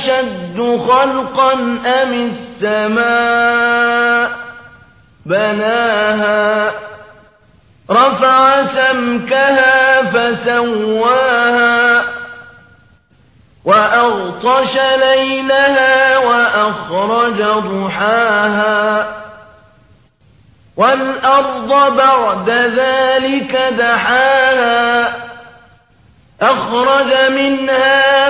أَشَدُّ خَلْقًا أَمِ السَّمَاءُ ۚ؟ بَنَاهَا رَفَعَ سَمْكَهَا فَسَوَّاهَا وَأَغْطَشَ لَيْلَهَا وَأَخْرَجَ ضُحَاهَا. وَالْأَرْضَ بَعْدَ ذَٰلِكَ دَحَاهَا أَخْرَجَ مِنْهَا